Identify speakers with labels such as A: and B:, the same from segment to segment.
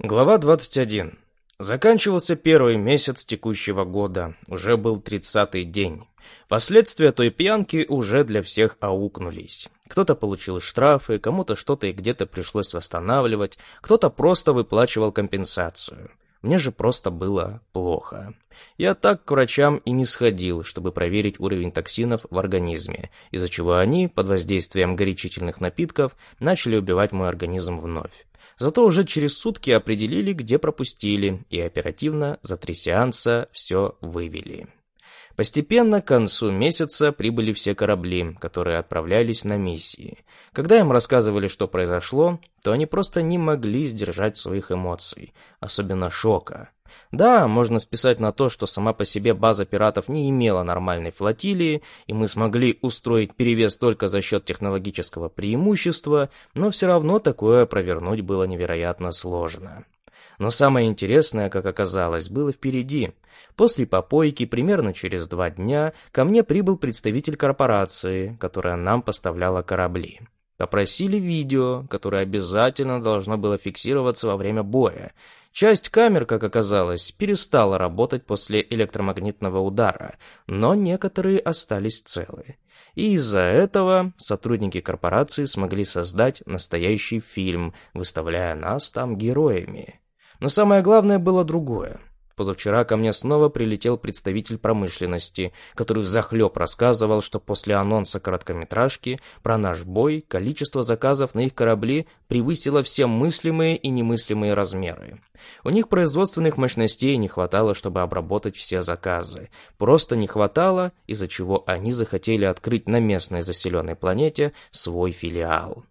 A: Глава 21. Заканчивался первый месяц текущего года, уже был тридцатый день. Последствия той пьянки уже для всех аукнулись. Кто-то получил штрафы, кому-то что-то и где-то пришлось восстанавливать, кто-то просто выплачивал компенсацию. Мне же просто было плохо. Я так к врачам и не сходил, чтобы проверить уровень токсинов в организме, из-за чего они, под воздействием горячительных напитков, начали убивать мой организм вновь. Зато уже через сутки определили, где пропустили, и оперативно за три сеанса все вывели. Постепенно к концу месяца прибыли все корабли, которые отправлялись на миссии. Когда им рассказывали, что произошло, то они просто не могли сдержать своих эмоций, особенно шока. Да, можно списать на то, что сама по себе база пиратов не имела нормальной флотилии, и мы смогли устроить перевес только за счет технологического преимущества, но все равно такое провернуть было невероятно сложно. Но самое интересное, как оказалось, было впереди. После попойки, примерно через два дня, ко мне прибыл представитель корпорации, которая нам поставляла корабли. Попросили видео, которое обязательно должно было фиксироваться во время боя. Часть камер, как оказалось, перестала работать после электромагнитного удара, но некоторые остались целы. И из-за этого сотрудники корпорации смогли создать настоящий фильм, выставляя нас там героями. Но самое главное было другое. Позавчера ко мне снова прилетел представитель промышленности, который взахлеб рассказывал, что после анонса короткометражки про наш бой количество заказов на их корабли превысило все мыслимые и немыслимые размеры. У них производственных мощностей не хватало, чтобы обработать все заказы. Просто не хватало, из-за чего они захотели открыть на местной заселенной планете свой филиал.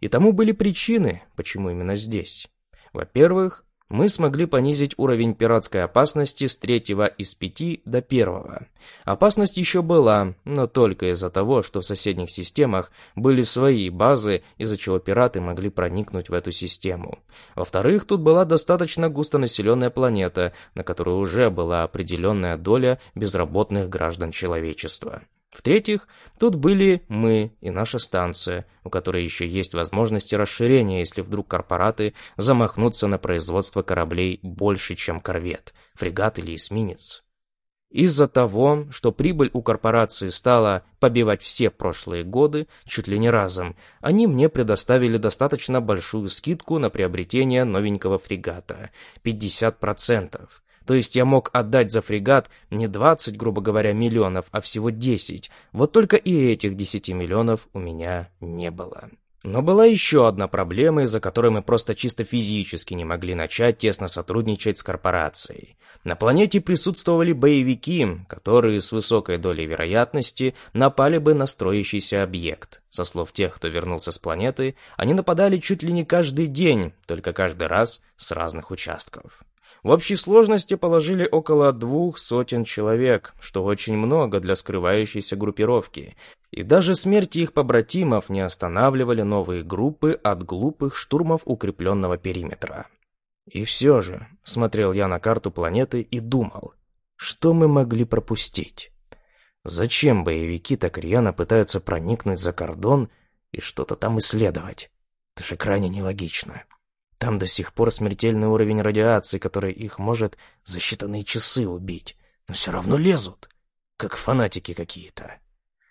A: И тому были причины, почему именно здесь. Во-первых, мы смогли понизить уровень пиратской опасности с третьего из пяти до первого. Опасность еще была, но только из-за того, что в соседних системах были свои базы, из-за чего пираты могли проникнуть в эту систему. Во-вторых, тут была достаточно густонаселенная планета, на которой уже была определенная доля безработных граждан человечества. В-третьих, тут были мы и наша станция, у которой еще есть возможности расширения, если вдруг корпораты замахнутся на производство кораблей больше, чем корвет, фрегат или эсминец. Из-за того, что прибыль у корпорации стала побивать все прошлые годы, чуть ли не разом, они мне предоставили достаточно большую скидку на приобретение новенького фрегата – 50%. То есть я мог отдать за фрегат не 20, грубо говоря, миллионов, а всего 10. Вот только и этих 10 миллионов у меня не было. Но была еще одна проблема, из-за которой мы просто чисто физически не могли начать тесно сотрудничать с корпорацией. На планете присутствовали боевики, которые с высокой долей вероятности напали бы на строящийся объект. Со слов тех, кто вернулся с планеты, они нападали чуть ли не каждый день, только каждый раз с разных участков. В общей сложности положили около двух сотен человек, что очень много для скрывающейся группировки, и даже смерти их побратимов не останавливали новые группы от глупых штурмов укрепленного периметра. И все же, смотрел я на карту планеты и думал, что мы могли пропустить? Зачем боевики так рьяно пытаются проникнуть за кордон и что-то там исследовать? Это же крайне нелогично. Там до сих пор смертельный уровень радиации, который их может за считанные часы убить. Но все равно лезут, как фанатики какие-то.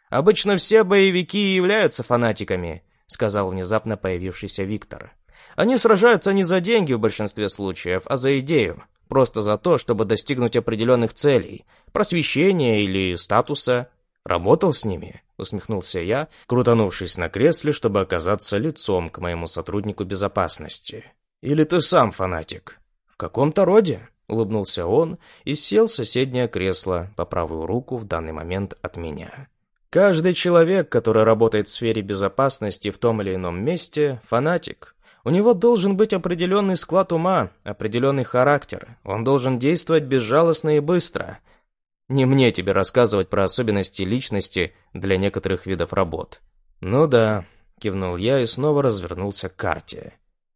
A: «Обычно все боевики являются фанатиками», — сказал внезапно появившийся Виктор. «Они сражаются не за деньги в большинстве случаев, а за идею. Просто за то, чтобы достигнуть определенных целей, просвещения или статуса. Работал с ними?» — усмехнулся я, крутанувшись на кресле, чтобы оказаться лицом к моему сотруднику безопасности. «Или ты сам фанатик?» «В каком-то роде», — улыбнулся он и сел в соседнее кресло по правую руку в данный момент от меня. «Каждый человек, который работает в сфере безопасности в том или ином месте, фанатик. У него должен быть определенный склад ума, определенный характер. Он должен действовать безжалостно и быстро. Не мне тебе рассказывать про особенности личности для некоторых видов работ». «Ну да», — кивнул я и снова развернулся к карте.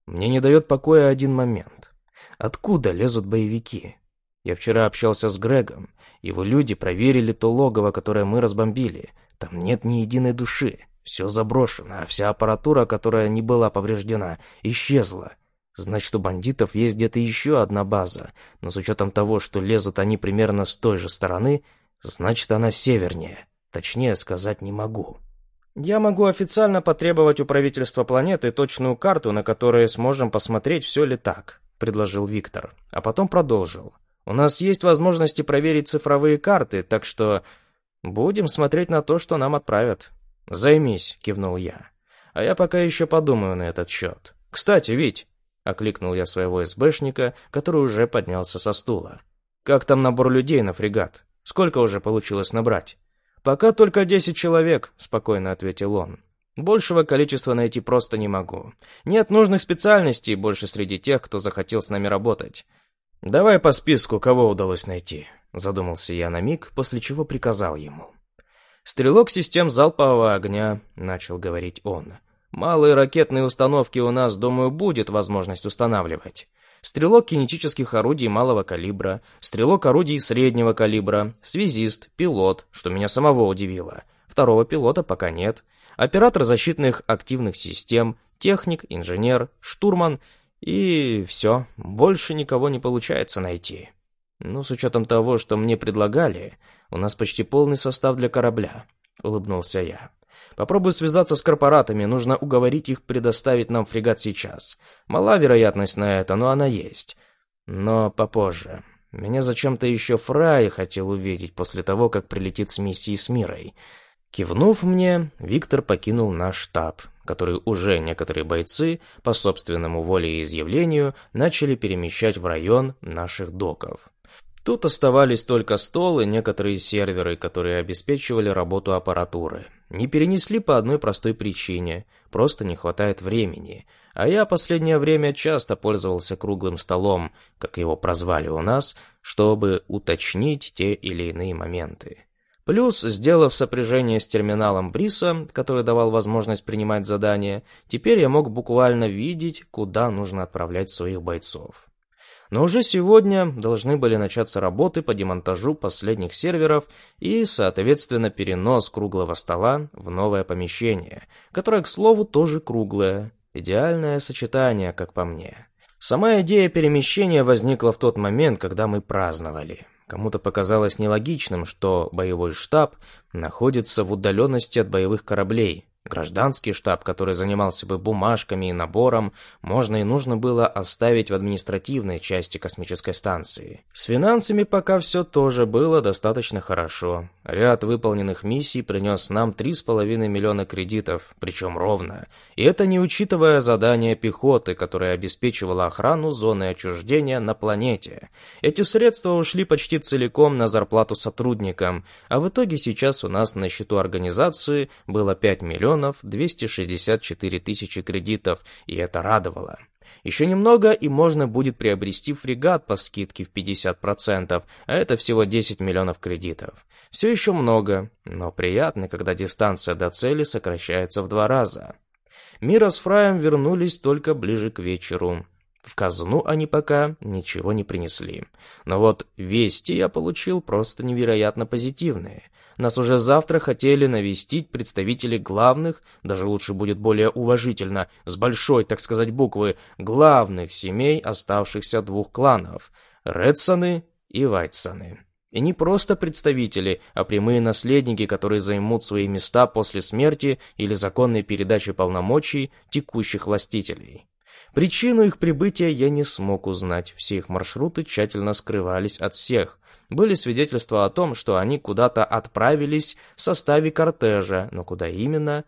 A: Мне не дает покоя один момент. Откуда лезут боевики? Я вчера общался с Грегом. Его люди проверили то логово, которое мы разбомбили. Там нет ни единой души. Все заброшено, а вся аппаратура, которая не была повреждена, исчезла. Значит, у бандитов есть где-то еще одна база, но с учетом того, что лезут они примерно с той же стороны, значит, она севернее. Точнее сказать не могу. Я могу официально потребовать у правительства планеты точную карту, на которой сможем посмотреть, все ли так, предложил Виктор, а потом продолжил. У нас есть возможности проверить цифровые карты, так что будем смотреть на то, что нам отправят. Займись, кивнул я. А я пока еще подумаю на этот счет. Кстати, Вить, окликнул я своего СБшника, который уже поднялся со стула. Как там набор людей на фрегат? Сколько уже получилось набрать? «Пока только десять человек», — спокойно ответил он. «Большего количества найти просто не могу. Нет нужных специальностей больше среди тех, кто захотел с нами работать. Давай по списку, кого удалось найти», — задумался я на миг, после чего приказал ему. «Стрелок систем залпового огня», — начал говорить он. «Малые ракетные установки у нас, думаю, будет возможность устанавливать стрелок кинетических орудий малого калибра, стрелок орудий среднего калибра, связист, пилот, что меня самого удивило. Второго пилота пока нет. Оператор защитных активных систем, техник, инженер, штурман и все. Больше никого не получается найти. Ну, с учетом того, что мне предлагали, у нас почти полный состав для корабля, улыбнулся я. Попробую связаться с корпоратами, нужно уговорить их предоставить нам фрегат сейчас. Мала вероятность на это, но она есть. Но попозже. Меня зачем-то еще Фрай хотел увидеть после того, как прилетит с миссией с Мирой. Кивнув мне, Виктор покинул наш штаб, который уже некоторые бойцы, по собственному волеизъявлению, начали перемещать в район наших доков. Тут оставались только стол и некоторые серверы, которые обеспечивали работу аппаратуры. Не перенесли по одной простой причине – просто не хватает времени. А я последнее время часто пользовался круглым столом, как его прозвали у нас, чтобы уточнить те или иные моменты. Плюс, сделав сопряжение с терминалом Бриса, который давал возможность принимать задания, теперь я мог буквально видеть, куда нужно отправлять своих бойцов. Но уже сегодня должны были начаться работы по демонтажу последних серверов и, соответственно, перенос круглого стола в новое помещение, которое, к слову, тоже круглое. Идеальное сочетание, как по мне. Сама идея перемещения возникла в тот момент, когда мы праздновали. Кому-то показалось нелогичным, что боевой штаб находится в удаленности от боевых кораблей, Гражданский штаб, который занимался бы бумажками и набором, можно и нужно было оставить в административной части космической станции. С финансами пока все тоже было достаточно хорошо. Ряд выполненных миссий принес нам 3,5 миллиона кредитов, причем ровно. И это не учитывая задания пехоты, которая обеспечивала охрану зоны отчуждения на планете. Эти средства ушли почти целиком на зарплату сотрудникам, а в итоге сейчас у нас на счету организации было 5 миллионов миллионов 264 тысячи кредитов, и это радовало. Еще немного, и можно будет приобрести фрегат по скидке в 50%, а это всего 10 миллионов кредитов. Все еще много, но приятно, когда дистанция до цели сокращается в два раза. Мира с Фраем вернулись только ближе к вечеру. В казну они пока ничего не принесли. Но вот вести я получил просто невероятно позитивные. Нас уже завтра хотели навестить представители главных, даже лучше будет более уважительно, с большой, так сказать, буквы, главных семей оставшихся двух кланов – Редсоны и Вайтсоны. И не просто представители, а прямые наследники, которые займут свои места после смерти или законной передачи полномочий текущих властителей. Причину их прибытия я не смог узнать, все их маршруты тщательно скрывались от всех. Были свидетельства о том, что они куда-то отправились в составе кортежа, но куда именно?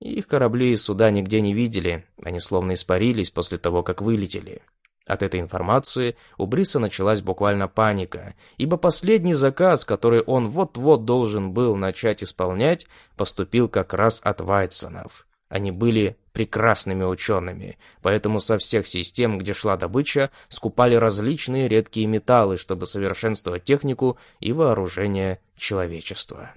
A: Их корабли и суда нигде не видели, они словно испарились после того, как вылетели. От этой информации у Бриса началась буквально паника, ибо последний заказ, который он вот-вот должен был начать исполнять, поступил как раз от Вайтсонов. Они были прекрасными учеными, поэтому со всех систем, где шла добыча, скупали различные редкие металлы, чтобы совершенствовать технику и вооружение человечества.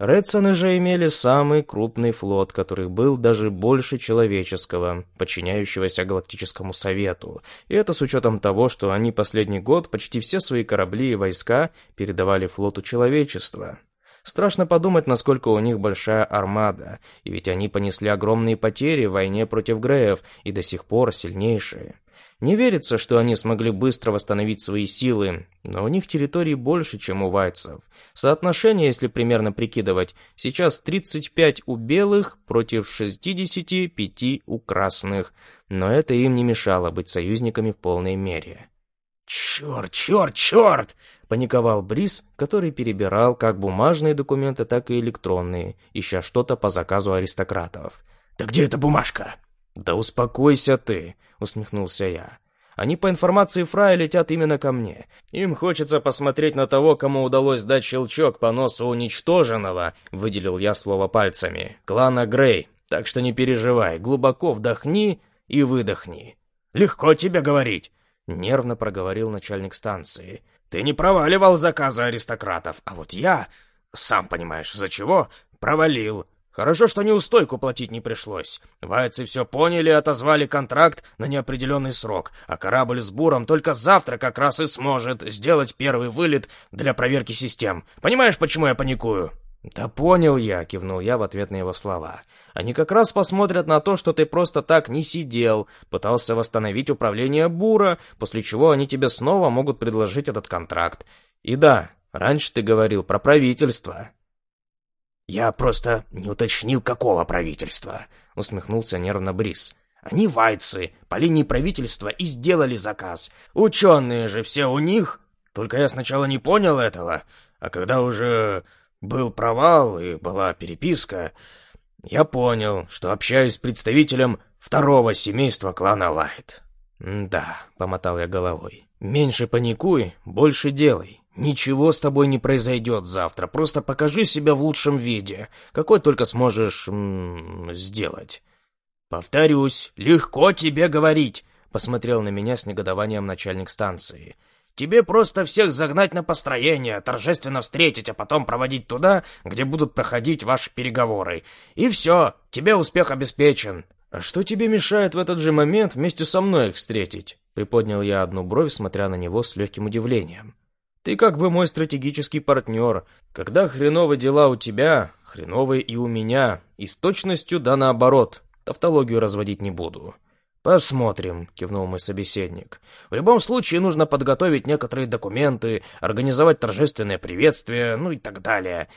A: Редсоны же имели самый крупный флот, который был даже больше человеческого, подчиняющегося Галактическому Совету. И это с учетом того, что они последний год почти все свои корабли и войска передавали флоту человечества. Страшно подумать, насколько у них большая армада, и ведь они понесли огромные потери в войне против Греев и до сих пор сильнейшие. Не верится, что они смогли быстро восстановить свои силы, но у них территории больше, чем у вайцев. Соотношение, если примерно прикидывать, сейчас 35 у белых против 65 у красных, но это им не мешало быть союзниками в полной мере.
B: «Черт, черт, черт!» — паниковал Брис, который перебирал как бумажные документы, так и электронные, ища что-то по заказу аристократов. «Да где эта бумажка?»
A: «Да успокойся ты!» — усмехнулся я. «Они по информации Фрая летят именно ко мне. Им хочется посмотреть на того, кому удалось дать щелчок по носу уничтоженного», — выделил я слово пальцами, — «клана Грей. Так что не переживай, глубоко вдохни и выдохни».
B: «Легко тебе говорить!»
A: Нервно проговорил начальник станции.
B: «Ты не проваливал заказы аристократов, а вот я, сам понимаешь, за чего, провалил. Хорошо, что неустойку платить не пришлось. Вайцы все поняли и отозвали контракт на неопределенный срок, а корабль с буром только завтра как раз и сможет сделать первый вылет для проверки систем. Понимаешь, почему я паникую?»
A: «Да понял я», — кивнул я в ответ на его слова. «Они как раз посмотрят на то, что ты просто так не сидел, пытался восстановить управление Бура, после чего они тебе снова могут предложить этот контракт. И да, раньше ты говорил про правительство».
B: «Я просто не уточнил, какого правительства», — усмехнулся нервно Брис. «Они вайцы, по линии правительства и сделали заказ. Ученые же все у них. Только я сначала не понял этого, а когда уже был провал и была переписка, я понял, что общаюсь с представителем второго семейства клана Вайт.
A: «Да», — помотал я головой, — «меньше паникуй, больше делай. Ничего с тобой не произойдет завтра, просто покажи себя в лучшем виде, какой только сможешь м -м, сделать».
B: «Повторюсь, легко тебе говорить», — посмотрел на меня с негодованием начальник станции. Тебе просто всех загнать на построение, торжественно встретить, а потом проводить туда, где будут проходить ваши переговоры. И все, тебе успех обеспечен».
A: «А что тебе мешает в этот же момент вместе со мной их встретить?» Приподнял я одну бровь, смотря на него с легким удивлением. «Ты как бы мой стратегический партнер. Когда хреновые дела у тебя, хреновые и у меня. И с точностью да наоборот. Тавтологию разводить не буду».
B: «Посмотрим», — кивнул мой собеседник. «В любом случае нужно подготовить некоторые документы, организовать торжественное приветствие, ну и так далее.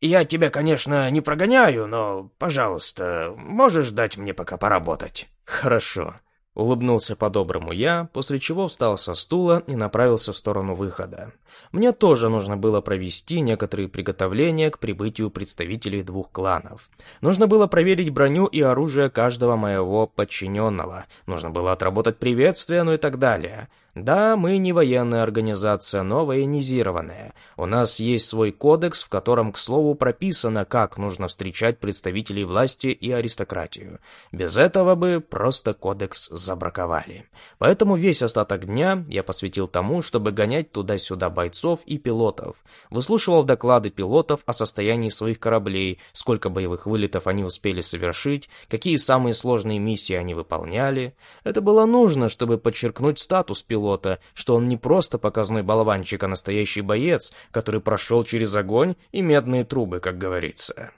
B: Я тебя, конечно, не прогоняю, но, пожалуйста, можешь дать мне пока поработать?»
A: «Хорошо», Улыбнулся по-доброму я, после чего встал со стула и направился в сторону выхода. Мне тоже нужно было провести некоторые приготовления к прибытию представителей двух кланов. Нужно было проверить броню и оружие каждого моего подчиненного. Нужно было отработать приветствие, ну и так далее. Да, мы не военная организация, но военизированная. У нас есть свой кодекс, в котором, к слову, прописано, как нужно встречать представителей власти и аристократию. Без этого бы просто кодекс забраковали. Поэтому весь остаток дня я посвятил тому, чтобы гонять туда-сюда бойцов и пилотов. Выслушивал доклады пилотов о состоянии своих кораблей, сколько боевых вылетов они успели совершить, какие самые сложные миссии они выполняли. Это было нужно, чтобы подчеркнуть статус пилота пилота, что он не просто показной болванчик, а настоящий боец, который прошел через огонь и медные трубы, как говорится.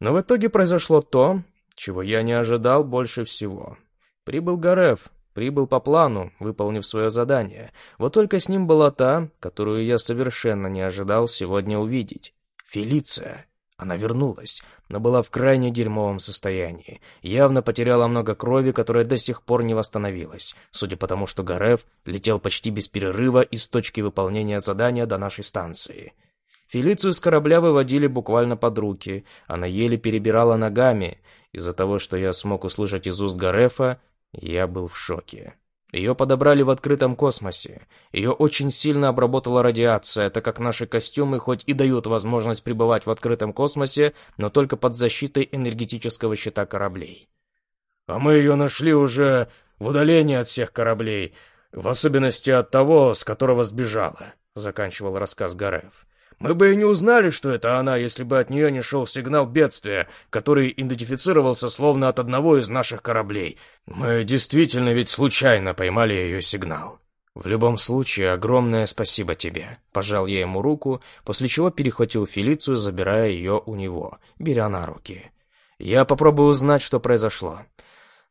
A: Но в итоге произошло то, чего я не ожидал больше всего. Прибыл Гареф, прибыл по плану, выполнив свое задание. Вот только с ним была та, которую я совершенно не ожидал сегодня увидеть. Фелиция. Она вернулась, но была в крайне дерьмовом состоянии. Явно потеряла много крови, которая до сих пор не восстановилась, судя по тому, что Гарев летел почти без перерыва из точки выполнения задания до нашей станции. Фелицию с корабля выводили буквально под руки. Она еле перебирала ногами. Из-за того, что я смог услышать из уст Гарефа, я был в шоке. Ее подобрали в открытом космосе. Ее очень сильно обработала радиация, так как наши костюмы хоть и дают возможность пребывать в открытом космосе, но только под защитой энергетического щита кораблей.
B: «А мы ее нашли уже в удалении от всех кораблей, в особенности от того, с которого сбежала», — заканчивал рассказ Гарев. Мы бы и не узнали, что это она, если бы от нее не шел сигнал бедствия, который идентифицировался словно от одного из наших кораблей. Мы действительно ведь случайно поймали ее сигнал.
A: В любом случае, огромное спасибо тебе. Пожал я ему руку, после чего перехватил Фелицию, забирая ее у него, беря на руки. Я попробую узнать, что произошло.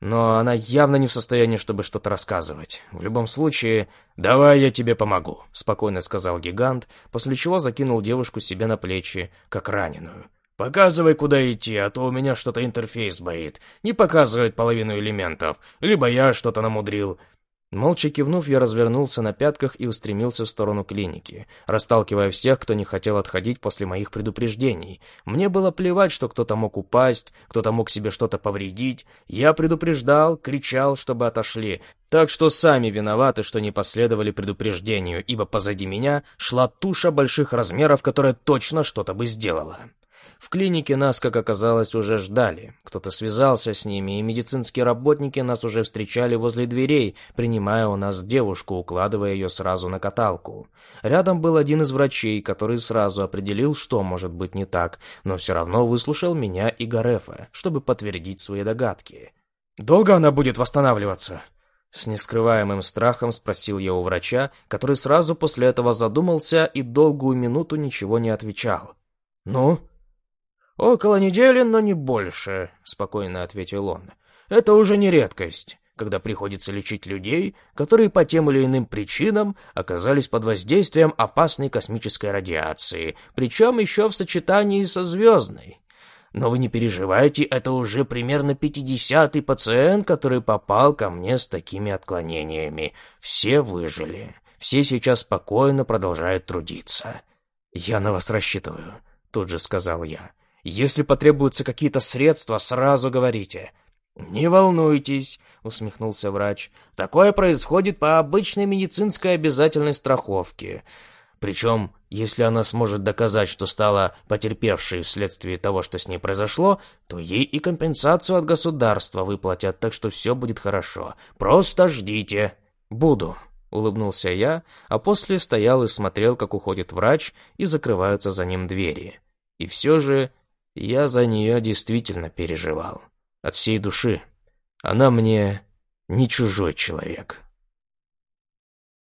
A: Но она явно не в состоянии, чтобы что-то рассказывать. В любом случае, давай я тебе помогу», — спокойно сказал гигант, после чего закинул девушку себе на плечи, как раненую. «Показывай, куда идти, а то у меня что-то интерфейс боит. Не показывает половину элементов. Либо я что-то намудрил. Молча кивнув, я развернулся на пятках и устремился в сторону клиники, расталкивая всех, кто не хотел отходить после моих предупреждений. Мне было плевать, что кто-то мог упасть, кто-то мог себе что-то повредить. Я предупреждал, кричал, чтобы отошли. Так что сами виноваты, что не последовали предупреждению, ибо позади меня шла туша больших размеров, которая точно что-то бы сделала. В клинике нас, как оказалось, уже ждали. Кто-то связался с ними, и медицинские работники нас уже встречали возле дверей, принимая у нас девушку, укладывая ее сразу на каталку. Рядом был один из врачей, который сразу определил, что может быть не так, но все равно выслушал меня и Гарефа, чтобы подтвердить свои догадки. «Долго она будет восстанавливаться?» С нескрываемым страхом спросил я у врача, который сразу после этого задумался и долгую минуту ничего не отвечал. «Ну?» «Около недели, но не больше», — спокойно ответил он. «Это уже не редкость, когда приходится лечить людей, которые по тем или иным причинам оказались под воздействием опасной космической радиации, причем еще в сочетании со звездной. Но вы не переживайте, это уже примерно пятидесятый пациент, который попал ко мне с такими отклонениями. Все выжили. Все сейчас спокойно продолжают трудиться. «Я на вас рассчитываю», — тут же сказал я. Если потребуются какие-то средства, сразу говорите». «Не волнуйтесь», — усмехнулся врач. «Такое происходит по обычной медицинской обязательной страховке. Причем, если она сможет доказать, что стала потерпевшей вследствие того, что с ней произошло, то ей и компенсацию от государства выплатят, так что все будет хорошо. Просто ждите». «Буду», — улыбнулся я, а после стоял и смотрел, как уходит врач, и закрываются за ним двери. И все же я за нее действительно переживал. От всей души. Она мне не чужой человек.